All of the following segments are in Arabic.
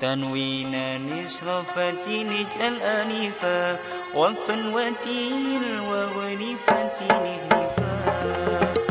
تنوينا نصرفة نجعل آنفا وقفا وتيل وغرفة نهنفا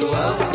love.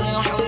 الحب